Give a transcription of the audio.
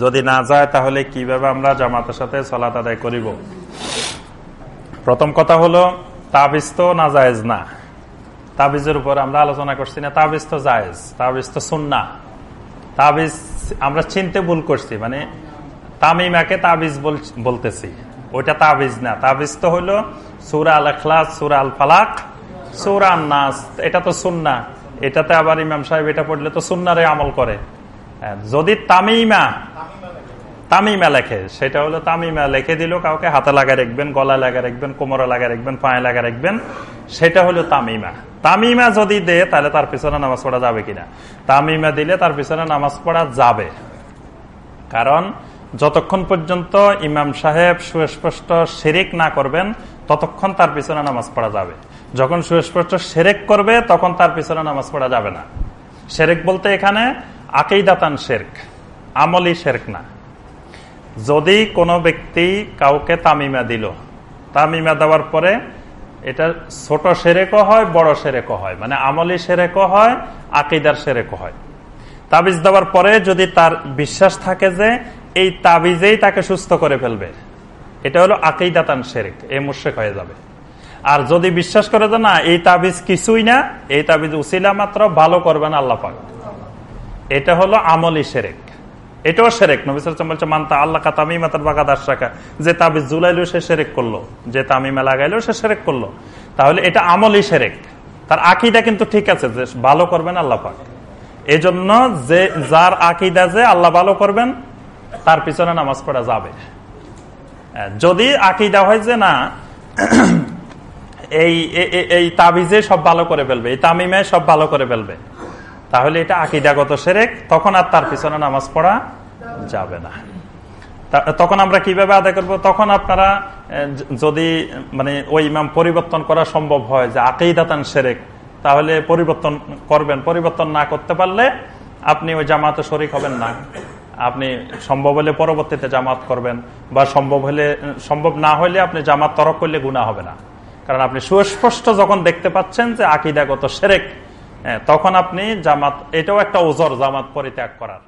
যদি না যায়, তাহলে কীভাবে আমরা জামাতের সাথে সলাত আদায় করিব? প্রথম কথা হলো, তাবিজ তো না জায়েজ না। তাবিজের উপর আমরা আলোচনা করছি না, তাবিজ তো জায়েজ, তাবিজ তো সুন্না তাবিজ আমরা চিনতে ভুল করছি মানে তামিমাকে তাবিজ বলতেছি। ওইটা তাবিজ না। তাবিজ তো হইল সুরা আল এখলাস সুরা আল ফালাক সুরা নাস এটা তো সুন্না এটাতে আবার ইমাম সাহেব এটা পড়লে তো সুন্নারে আমল করে। হ্যাঁ, যদি তামিমা তামিমা লেখে সেটা হলো তামিমা লিখে দিল কাউকে হাতে লাগা রাখবেন গলা লাগা রাখবেন কোমরে লাগা রাখবেন পায়ে লাগা রাখবেন সেটা হলো তামিমা। তামিমা যদি দে তাহলে তার পিছনে নামাজ পড়া যাবে কিনা? তামিমা দিলে তার পিছনে নামাজ পড়া যাবে। কারণ যতক্ষণ পর্যন্ত ইমাম সাহেব সুস্পষ্ট সেরেক না করবেন, ততক্ষণ তার পিছনে নামাজ পড়া যাবে। যখন সুস্পষ্ট সেরেক করবে, তখন তার পিছনে নামাজ পড়া যাবে না। সেরেক বলতে এখানে আকেইদাতান শেরক, আমলি শেরক না। যদি কোনো ব্যক্তি কাউকে তামিমা দিল, তামিমা দেওয়ার পরে এটা ছোট সেরেকও হয়, বড় সেরেকও হয় মানে আমলি সেরেকও হয়, আকিদার সেরেকও হয়। তাবিজ দেওয়ার পরে যদি তার বিশ্বাস থাকে যে এই তাবিজেই তাকে সুস্থ করে ফেলবে। এটা হলো আকেইদাতান শেরেক, এ মুশেক হয়ে যাবে। আর যদি বিশ্বাস করে যে না, এই তাবিজ কিছুই না, এই তাবিজ উসিলা মাত্র, ভালো করবেন আল্লাহ পাক। এটা হলো আমলি সেরেক এটাও সেরেক মানতা আল্লাহ যে তাবিজ সে যে সে করল। তাহলে এটা আমলি সেরেক তার আকিদা কিন্তু ঠিক আছে, যে ভালো করবেন যে, যার আকিদা যে আল্লাহ ভালো করবেন তার পিছনে নামাজ পড়া যাবে। যদি আকিদা হয় যে না, এই এই তাবিজে সব ভালো করে ফেলবে, এই তামিমে সব ভালো করে ফেলবে, তাহলে এটা আকিদাগত সেরেক, তখন আর তার পিছনে নামাজ পড়া যাবে না। তখন আমরা কীভাবে আদায় করব? তখন আপনারা যদি মানে ওই ইমাম পরিবর্তন করা সম্ভব হয়, যে আকেইদাতান সেরেক, তাহলে পরিবর্তন করবেন, পরিবর্তন না করতে পারলে আপনি ওই জামাতে শরিক হবেন না। আপনি সম্ভব হলে পরবর্তীতে জামাত করবেন বা সম্ভব হলে, সম্ভব না হলে আপনি জামাত তরক করলে গুণা হবে না। কারণ আপনি সুস্পষ্ট যখন দেখতে পাচ্ছেন যে আকিদাগত সেরেক তখন আপনি জামাত, এটাও একটা ওজর জামাত পরিত্যাগ করার।